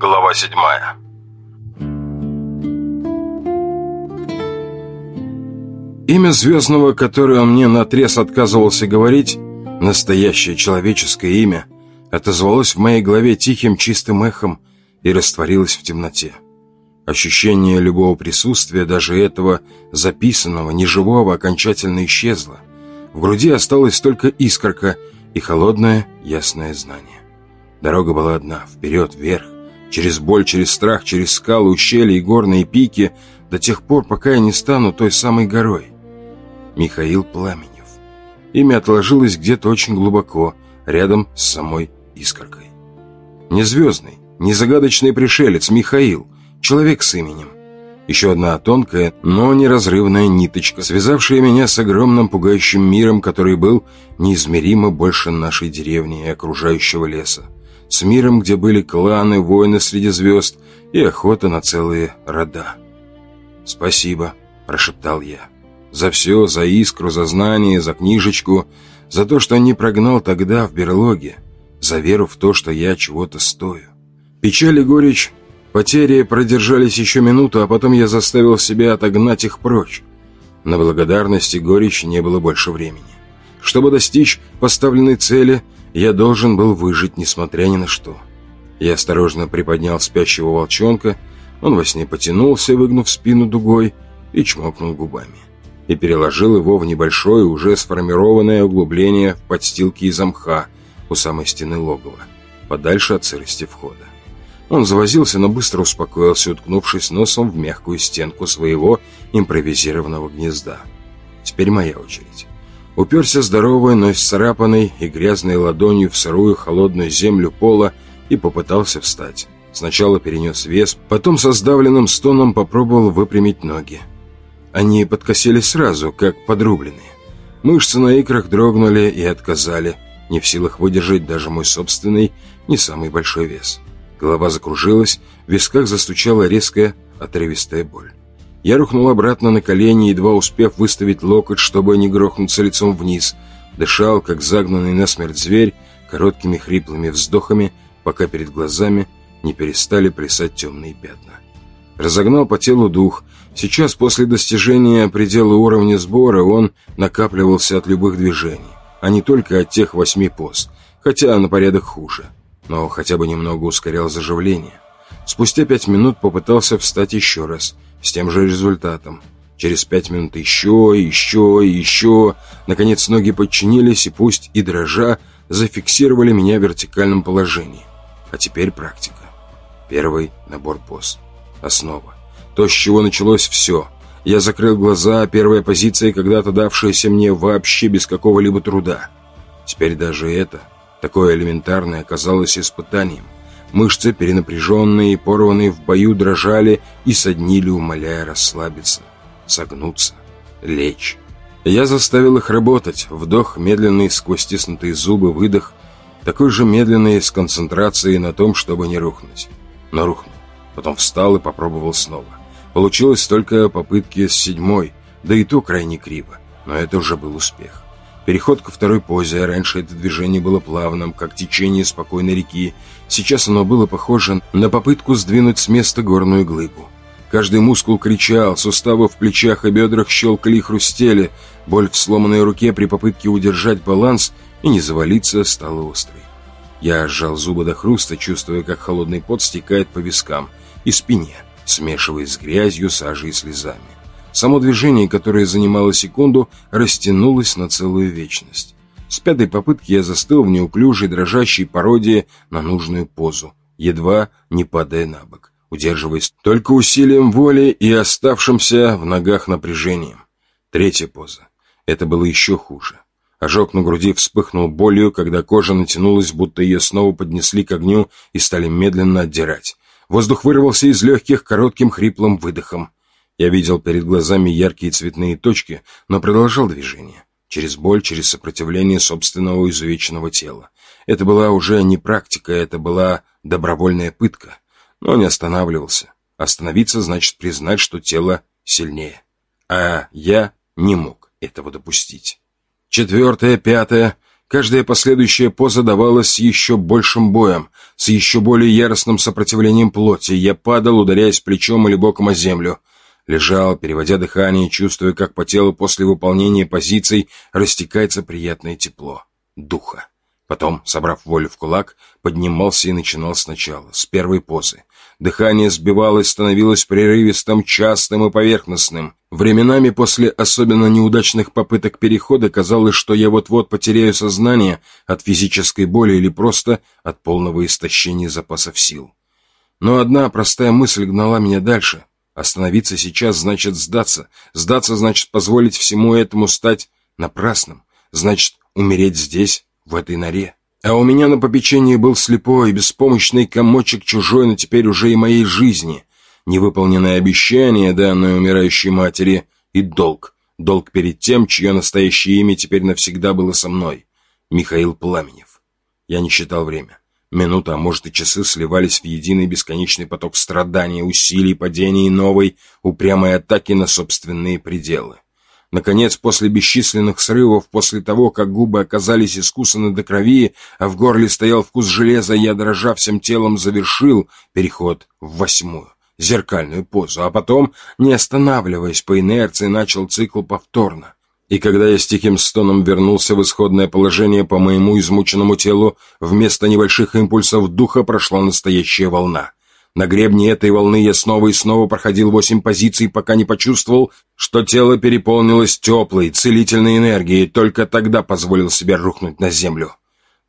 Глава седьмая. Имя Звездного, которое мне наотрез отказывался говорить, настоящее человеческое имя, отозвалось в моей голове тихим чистым эхом и растворилось в темноте. Ощущение любого присутствия, даже этого записанного, неживого, окончательно исчезло. В груди осталась только искорка и холодное, ясное знание. Дорога была одна, вперед, вверх, через боль, через страх, через скалы, ущелья и горные пики, до тех пор, пока я не стану той самой горой. Михаил Пламенев. Имя отложилось где-то очень глубоко, рядом с самой искоркой. Не звездный, не загадочный пришелец, Михаил, человек с именем. Еще одна тонкая, но неразрывная ниточка, связавшая меня с огромным пугающим миром, который был неизмеримо больше нашей деревни и окружающего леса. С миром, где были кланы, войны среди звезд и охота на целые рода. «Спасибо», – прошептал я. «За все, за искру, за знание, за книжечку, за то, что не прогнал тогда в берлоге, за веру в то, что я чего-то стою». Печаль и горечь Потери продержались еще минуту, а потом я заставил себя отогнать их прочь. На благодарность и горечь не было больше времени. Чтобы достичь поставленной цели, я должен был выжить, несмотря ни на что. Я осторожно приподнял спящего волчонка, он во сне потянулся, выгнув спину дугой, и чмокнул губами. И переложил его в небольшое, уже сформированное углубление в подстилке из мха у самой стены логова, подальше от сырости входа. Он завозился, но быстро успокоился, уткнувшись носом в мягкую стенку своего импровизированного гнезда. Теперь моя очередь. Уперся здоровой, но исцарапанной и грязной ладонью в сырую холодную землю пола и попытался встать. Сначала перенес вес, потом со сдавленным стоном попробовал выпрямить ноги. Они подкосили сразу, как подрубленные. Мышцы на икрах дрогнули и отказали, не в силах выдержать даже мой собственный, не самый большой вес. Голова закружилась, в висках застучала резкая, отрывистая боль. Я рухнул обратно на колени, едва успев выставить локоть, чтобы не грохнуться лицом вниз. Дышал, как загнанный насмерть зверь, короткими хриплыми вздохами, пока перед глазами не перестали плясать темные пятна. Разогнал по телу дух. Сейчас, после достижения предела уровня сбора, он накапливался от любых движений, а не только от тех восьми поз, хотя на порядок хуже но хотя бы немного ускорял заживление. Спустя пять минут попытался встать еще раз, с тем же результатом. Через пять минут еще, еще, еще. Наконец ноги подчинились и пусть и дрожа зафиксировали меня в вертикальном положении. А теперь практика. Первый набор поз. Основа. То, с чего началось все. Я закрыл глаза, первая позиция, когда-то давшаяся мне вообще без какого-либо труда. Теперь даже это Такое элементарное оказалось испытанием. Мышцы, перенапряженные и порванные в бою, дрожали и соднили, умоляя расслабиться, согнуться, лечь. Я заставил их работать. Вдох, медленный сквозь стиснутые зубы, выдох, такой же медленный, с концентрацией на том, чтобы не рухнуть. Но рухнул. Потом встал и попробовал снова. Получилось только попытки с седьмой, да и то крайне криво, но это уже был успех. Переход ко второй позе. Раньше это движение было плавным, как течение спокойной реки. Сейчас оно было похоже на попытку сдвинуть с места горную глыбу. Каждый мускул кричал, суставы в плечах и бедрах щелкали и хрустели. Боль в сломанной руке при попытке удержать баланс и не завалиться стала острой. Я сжал зубы до хруста, чувствуя, как холодный пот стекает по вискам и спине, смешиваясь с грязью, сажей и слезами. Само движение, которое занимало секунду, растянулось на целую вечность. С пятой попытки я застыл в неуклюжей дрожащей пародии на нужную позу, едва не падая на бок, удерживаясь только усилием воли и оставшимся в ногах напряжением. Третья поза. Это было еще хуже. Ожог на груди вспыхнул болью, когда кожа натянулась, будто ее снова поднесли к огню и стали медленно отдирать. Воздух вырвался из легких коротким хриплым выдохом. Я видел перед глазами яркие цветные точки, но продолжал движение. Через боль, через сопротивление собственного изувеченного тела. Это была уже не практика, это была добровольная пытка. Но не останавливался. Остановиться значит признать, что тело сильнее. А я не мог этого допустить. Четвертое, пятое. Каждая последующая поза давалась с еще большим боем, с еще более яростным сопротивлением плоти. Я падал, ударяясь плечом или боком о землю. Лежал, переводя дыхание, чувствуя, как по телу после выполнения позиций растекается приятное тепло. Духа. Потом, собрав волю в кулак, поднимался и начинал сначала, с первой позы. Дыхание сбивалось, становилось прерывистым, частым и поверхностным. Временами после особенно неудачных попыток перехода казалось, что я вот-вот потеряю сознание от физической боли или просто от полного истощения запасов сил. Но одна простая мысль гнала меня дальше. Остановиться сейчас значит сдаться. Сдаться значит позволить всему этому стать напрасным. Значит умереть здесь, в этой норе. А у меня на попечении был слепой, беспомощный комочек чужой, но теперь уже и моей жизни. Невыполненное обещание, данное умирающей матери, и долг. Долг перед тем, чье настоящее имя теперь навсегда было со мной. Михаил Пламенев. Я не считал время. Минута, а может и часы сливались в единый бесконечный поток страдания, усилий, падений и новой, упрямой атаки на собственные пределы. Наконец, после бесчисленных срывов, после того, как губы оказались искусаны до крови, а в горле стоял вкус железа, я, дрожа всем телом, завершил переход в восьмую, зеркальную позу, а потом, не останавливаясь по инерции, начал цикл повторно. И когда я с тихим стоном вернулся в исходное положение по моему измученному телу, вместо небольших импульсов духа прошла настоящая волна. На гребне этой волны я снова и снова проходил восемь позиций, пока не почувствовал, что тело переполнилось теплой, целительной энергией, только тогда позволил себе рухнуть на землю.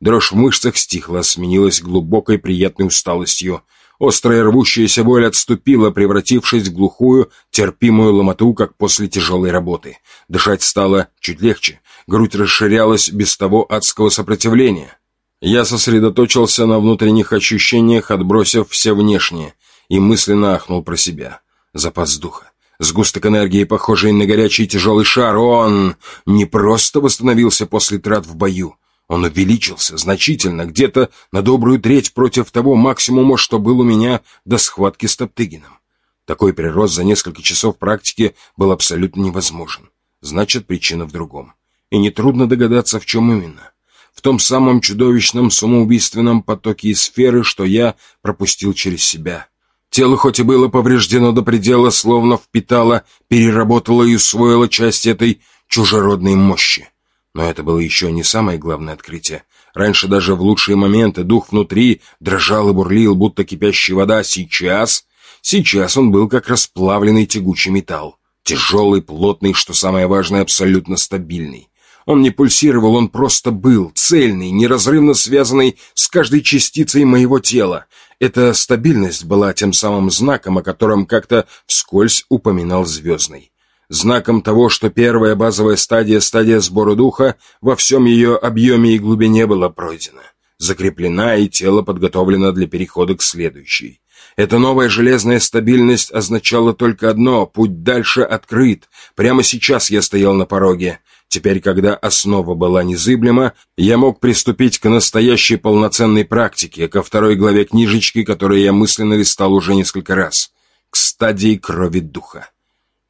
Дрожь в мышцах стихла, сменилась глубокой приятной усталостью. Острая рвущаяся боль отступила, превратившись в глухую, терпимую ломоту, как после тяжелой работы. Дышать стало чуть легче, грудь расширялась без того адского сопротивления. Я сосредоточился на внутренних ощущениях, отбросив все внешние, и мысленно ахнул про себя. Запас духа. Сгусток энергии, похожий на горячий тяжелый шар, он не просто восстановился после трат в бою. Он увеличился значительно, где-то на добрую треть против того максимума, что был у меня до схватки с Топтыгином. Такой прирост за несколько часов практики был абсолютно невозможен. Значит, причина в другом. И нетрудно догадаться, в чем именно в том самом чудовищном самоубийственном потоке сферы, что я пропустил через себя. Тело хоть и было повреждено до предела, словно впитало, переработало и усвоило часть этой чужеродной мощи. Но это было еще не самое главное открытие. Раньше даже в лучшие моменты дух внутри дрожал и бурлил, будто кипящая вода. Сейчас... Сейчас он был как расплавленный тягучий металл. Тяжелый, плотный, что самое важное, абсолютно стабильный. Он не пульсировал, он просто был, цельный, неразрывно связанный с каждой частицей моего тела. Эта стабильность была тем самым знаком, о котором как-то вскользь упоминал Звездный. Знаком того, что первая базовая стадия, стадия сбора духа, во всем ее объеме и глубине была пройдена, закреплена и тело подготовлено для перехода к следующей. Эта новая железная стабильность означала только одно – путь дальше открыт. Прямо сейчас я стоял на пороге. Теперь, когда основа была незыблема, я мог приступить к настоящей полноценной практике, ко второй главе книжечки, которую я мысленно листал уже несколько раз, к стадии крови духа.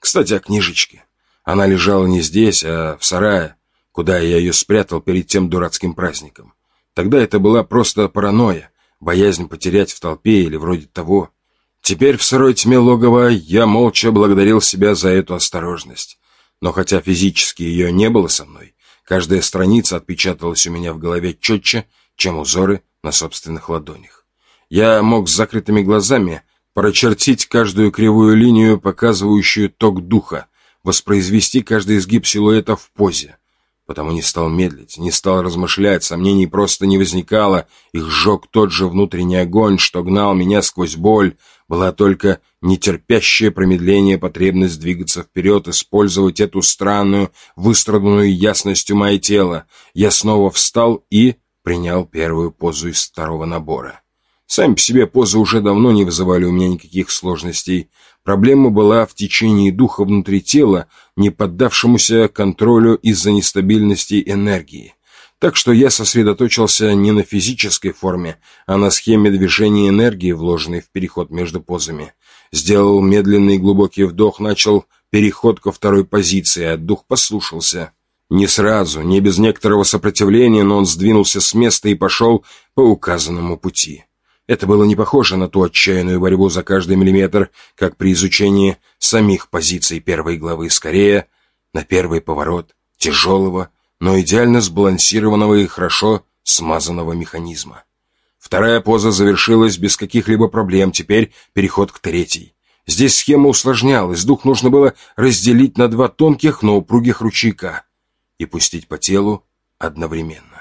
Кстати, о книжечке. Она лежала не здесь, а в сарае, куда я ее спрятал перед тем дурацким праздником. Тогда это была просто паранойя, боязнь потерять в толпе или вроде того. Теперь в сырой тьме логова я молча благодарил себя за эту осторожность. Но хотя физически ее не было со мной, каждая страница отпечаталась у меня в голове четче, чем узоры на собственных ладонях. Я мог с закрытыми глазами прочертить каждую кривую линию, показывающую ток духа, воспроизвести каждый изгиб силуэта в позе. Потому не стал медлить, не стал размышлять, сомнений просто не возникало, их сжег тот же внутренний огонь, что гнал меня сквозь боль, была только нетерпящее промедление потребность двигаться вперед, использовать эту странную, выстраданную ясностью мое тело. Я снова встал и принял первую позу из второго набора. Сами по себе позы уже давно не вызывали у меня никаких сложностей. Проблема была в течении духа внутри тела, не поддавшемуся контролю из-за нестабильности энергии. Так что я сосредоточился не на физической форме, а на схеме движения энергии, вложенной в переход между позами. Сделал медленный глубокий вдох, начал переход ко второй позиции, а дух послушался. Не сразу, не без некоторого сопротивления, но он сдвинулся с места и пошел по указанному пути. Это было не похоже на ту отчаянную борьбу за каждый миллиметр, как при изучении самих позиций первой главы, скорее на первый поворот тяжелого, но идеально сбалансированного и хорошо смазанного механизма. Вторая поза завершилась без каких-либо проблем, теперь переход к третьей. Здесь схема усложнялась, дух нужно было разделить на два тонких, но упругих ручейка и пустить по телу одновременно.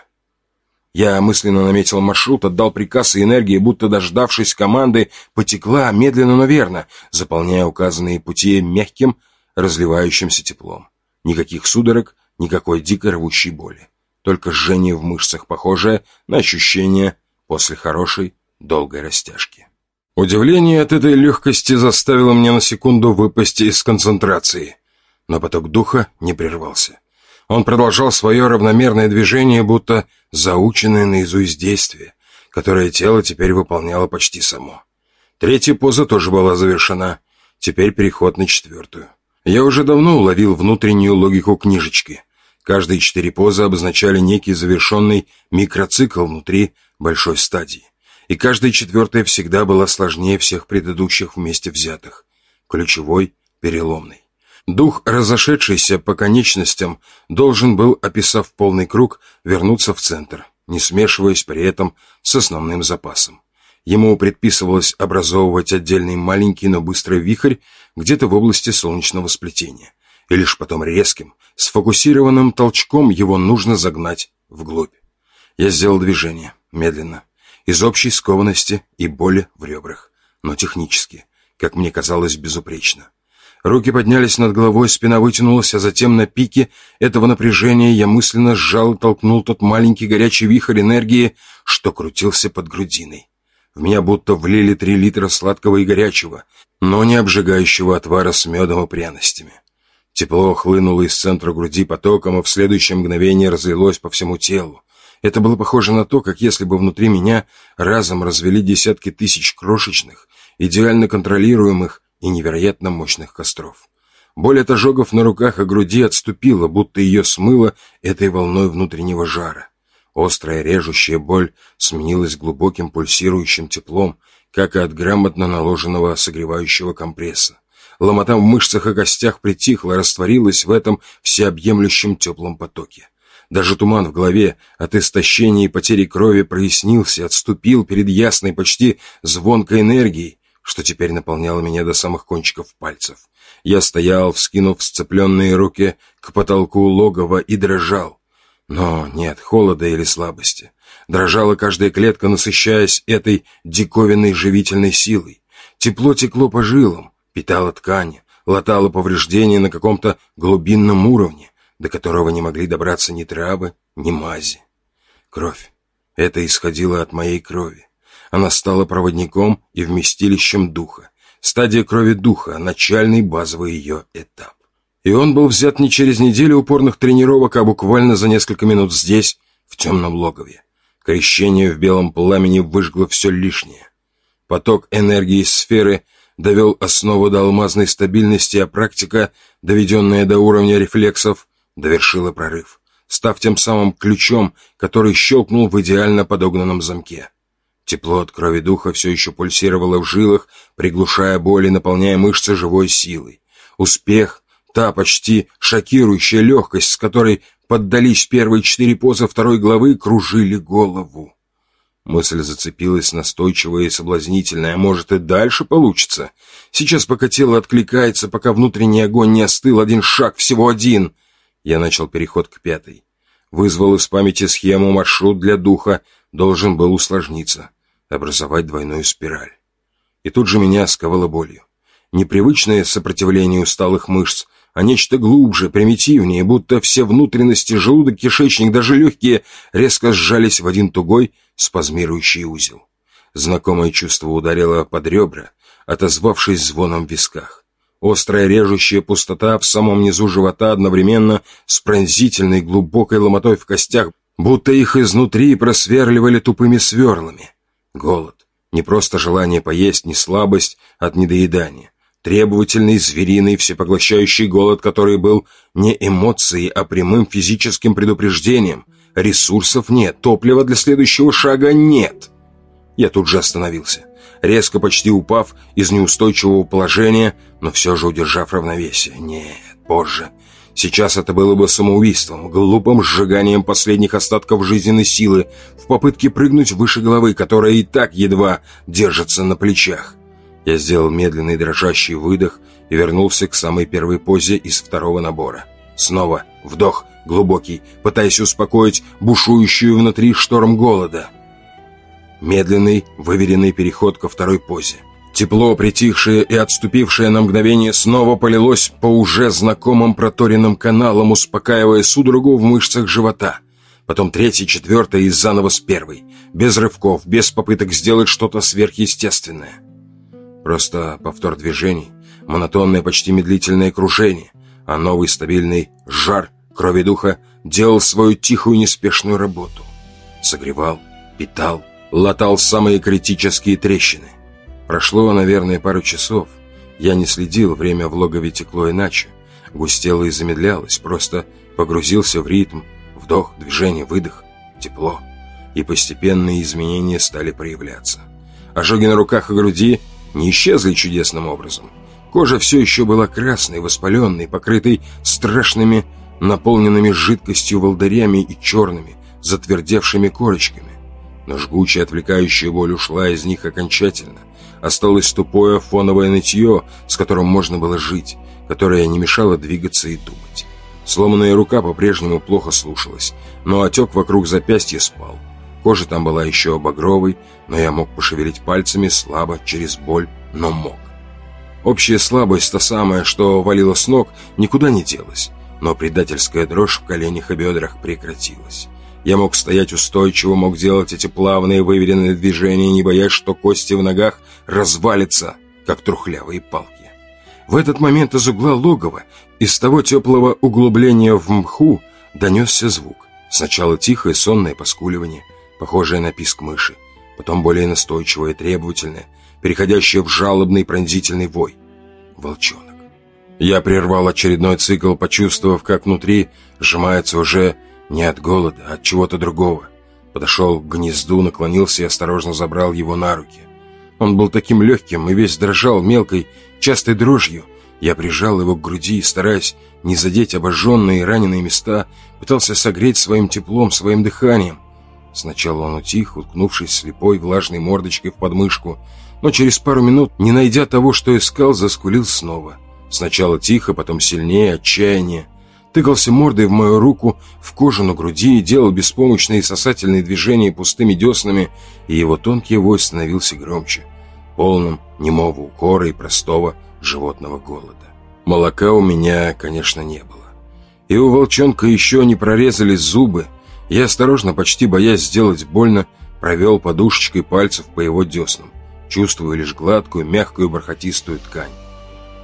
Я мысленно наметил маршрут, отдал приказ, и энергия, будто дождавшись команды, потекла медленно, но верно, заполняя указанные пути мягким, разливающимся теплом. Никаких судорог, никакой дикой рвущей боли. Только жжение в мышцах, похожее на ощущение после хорошей, долгой растяжки. Удивление от этой легкости заставило меня на секунду выпасть из концентрации, но поток духа не прервался. Он продолжал свое равномерное движение, будто заученное наизусть действие, которое тело теперь выполняло почти само. Третья поза тоже была завершена. Теперь переход на четвертую. Я уже давно уловил внутреннюю логику книжечки. Каждые четыре позы обозначали некий завершенный микроцикл внутри большой стадии. И каждая четвертая всегда была сложнее всех предыдущих вместе взятых. Ключевой, переломный. Дух, разошедшийся по конечностям, должен был, описав полный круг, вернуться в центр, не смешиваясь при этом с основным запасом. Ему предписывалось образовывать отдельный маленький, но быстрый вихрь где-то в области солнечного сплетения. И лишь потом резким, сфокусированным толчком его нужно загнать вглубь. Я сделал движение, медленно, из общей скованности и боли в ребрах, но технически, как мне казалось, безупречно. Руки поднялись над головой, спина вытянулась, а затем на пике этого напряжения я мысленно сжал и толкнул тот маленький горячий вихрь энергии, что крутился под грудиной. В меня будто влили три литра сладкого и горячего, но не обжигающего отвара с медом и пряностями. Тепло хлынуло из центра груди потоком, и в следующее мгновение разлилось по всему телу. Это было похоже на то, как если бы внутри меня разом развели десятки тысяч крошечных, идеально контролируемых и невероятно мощных костров. Боль от ожогов на руках и груди отступила, будто ее смыло этой волной внутреннего жара. Острая режущая боль сменилась глубоким пульсирующим теплом, как и от грамотно наложенного согревающего компресса. Ломота в мышцах и костях притихла, растворилась в этом всеобъемлющем теплом потоке. Даже туман в голове от истощения и потери крови прояснился, отступил перед ясной, почти звонкой энергией, что теперь наполняло меня до самых кончиков пальцев. Я стоял, вскинув сцепленные руки к потолку логова и дрожал. Но нет холода или слабости. Дрожала каждая клетка, насыщаясь этой диковинной живительной силой. Тепло текло по жилам, питало ткани, латало повреждения на каком-то глубинном уровне, до которого не могли добраться ни травы, ни мази. Кровь. Это исходило от моей крови. Она стала проводником и вместилищем духа. Стадия крови духа, начальный базовый ее этап. И он был взят не через неделю упорных тренировок, а буквально за несколько минут здесь, в темном логове. Крещение в белом пламени выжгло все лишнее. Поток энергии сферы довел основу до алмазной стабильности, а практика, доведенная до уровня рефлексов, довершила прорыв, став тем самым ключом, который щелкнул в идеально подогнанном замке. Тепло от крови духа все еще пульсировало в жилах, приглушая боль и наполняя мышцы живой силой. Успех, та почти шокирующая легкость, с которой поддались первые четыре позы второй главы, кружили голову. Мысль зацепилась настойчивая и соблазнительная. Может, и дальше получится. Сейчас, пока тело откликается, пока внутренний огонь не остыл, один шаг, всего один. Я начал переход к пятой. Вызвал из памяти схему, маршрут для духа, должен был усложниться образовать двойную спираль. И тут же меня сковало болью. Непривычное сопротивление усталых мышц, а нечто глубже, примитивнее, будто все внутренности, желудок, кишечник, даже легкие, резко сжались в один тугой, спазмирующий узел. Знакомое чувство ударило под ребра, отозвавшись звоном в висках. Острая режущая пустота в самом низу живота одновременно с пронзительной глубокой ломотой в костях, будто их изнутри просверливали тупыми сверлами. Голод. Не просто желание поесть, не слабость от недоедания. требовательный, звериный, всепоглощающий голод, который был не эмоцией, а прямым физическим предупреждением. Ресурсов нет, топлива для следующего шага нет. Я тут же остановился, резко почти упав из неустойчивого положения, но все же удержав равновесие. Нет, позже. Сейчас это было бы самоубийством, глупым сжиганием последних остатков жизненной силы в попытке прыгнуть выше головы, которая и так едва держится на плечах. Я сделал медленный дрожащий выдох и вернулся к самой первой позе из второго набора. Снова вдох, глубокий, пытаясь успокоить бушующую внутри шторм голода. Медленный, выверенный переход ко второй позе. Тепло, притихшее и отступившее на мгновение, снова полилось по уже знакомым проторенным каналам, успокаивая судорогу в мышцах живота. Потом третий, четвертый и заново с первой. Без рывков, без попыток сделать что-то сверхъестественное. Просто повтор движений, монотонное, почти медлительное кружение, а новый стабильный жар крови духа делал свою тихую неспешную работу. Согревал, питал, латал самые критические трещины. Прошло, наверное, пару часов. Я не следил, время в логове текло иначе. Густело и замедлялось, просто погрузился в ритм. Вдох, движение, выдох, тепло. И постепенные изменения стали проявляться. Ожоги на руках и груди не исчезли чудесным образом. Кожа все еще была красной, воспаленной, покрытой страшными, наполненными жидкостью волдырями и черными, затвердевшими корочками. Но жгучая отвлекающая боль ушла из них окончательно, Осталось тупое фоновое нытье, с которым можно было жить, которое не мешало двигаться и думать. Сломанная рука по-прежнему плохо слушалась, но отек вокруг запястья спал. Кожа там была еще багровой, но я мог пошевелить пальцами слабо, через боль, но мог. Общая слабость, та самая, что валила с ног, никуда не делась, но предательская дрожь в коленях и бедрах прекратилась. Я мог стоять устойчиво, мог делать эти плавные выверенные движения, не боясь, что кости в ногах развалятся, как трухлявые палки. В этот момент из угла логова, из того теплого углубления в мху, донесся звук. Сначала тихое сонное поскуливание, похожее на писк мыши, потом более настойчивое и требовательное, переходящее в жалобный пронзительный вой. Волчонок. Я прервал очередной цикл, почувствовав, как внутри сжимается уже не от голода, а от чего-то другого. Подошел к гнезду, наклонился и осторожно забрал его на руки. Он был таким легким и весь дрожал мелкой, частой дрожью. Я прижал его к груди и, стараясь не задеть обожженные и раненые места, пытался согреть своим теплом, своим дыханием. Сначала он утих, уткнувшись слепой, влажной мордочкой в подмышку, но через пару минут, не найдя того, что искал, заскулил снова. Сначала тихо, потом сильнее, отчаяние тыкался мордой в мою руку, в кожу на груди и делал беспомощные сосательные движения пустыми деснами, и его тонкий вой становился громче, полным немого укора и простого животного голода. Молока у меня, конечно, не было. И у волчонка еще не прорезались зубы. Я осторожно, почти боясь сделать больно, провел подушечкой пальцев по его деснам, чувствуя лишь гладкую, мягкую, бархатистую ткань.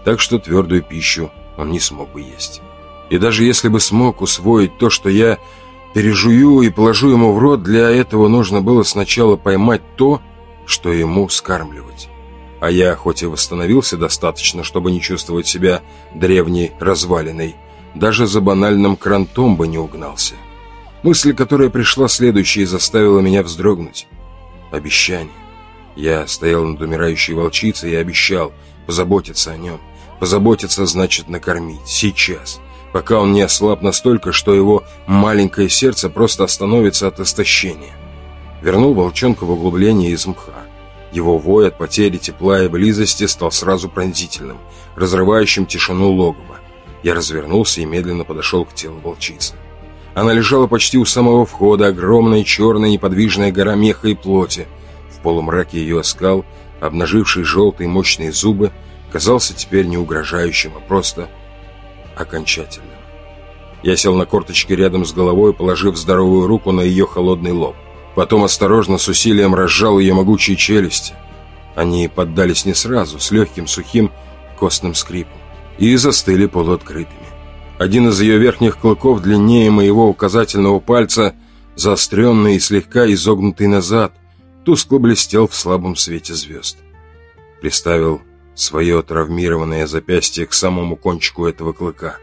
Так что твердую пищу он не смог бы есть. И даже если бы смог усвоить то, что я пережую и положу ему в рот, для этого нужно было сначала поймать то, что ему скармливать. А я, хоть и восстановился достаточно, чтобы не чувствовать себя древней развалиной, даже за банальным крантом бы не угнался. Мысль, которая пришла следующей, заставила меня вздрогнуть. Обещание. Я стоял над умирающей волчицей и обещал позаботиться о нем. Позаботиться значит накормить. Сейчас пока он не ослаб настолько, что его маленькое сердце просто остановится от истощения. Вернул волчонка в углубление из мха. Его вой от потери тепла и близости стал сразу пронзительным, разрывающим тишину логова. Я развернулся и медленно подошел к телу волчицы. Она лежала почти у самого входа, огромная черная неподвижная гора меха и плоти. В полумраке ее оскал, обнаживший желтые мощные зубы, казался теперь не угрожающим, а просто окончательным. Я сел на корточки рядом с головой, положив здоровую руку на ее холодный лоб. Потом осторожно с усилием разжал ее могучие челюсти. Они поддались не сразу, с легким, сухим, костным скрипом, и застыли полуоткрытыми. Один из ее верхних клыков длиннее моего указательного пальца, заостренный и слегка изогнутый назад, тускло блестел в слабом свете звезд. Приставил свое травмированное запястье к самому кончику этого клыка.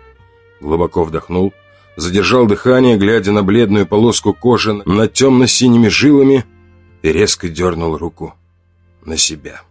Глубоко вдохнул, задержал дыхание, глядя на бледную полоску кожи над темно-синими жилами и резко дернул руку на себя.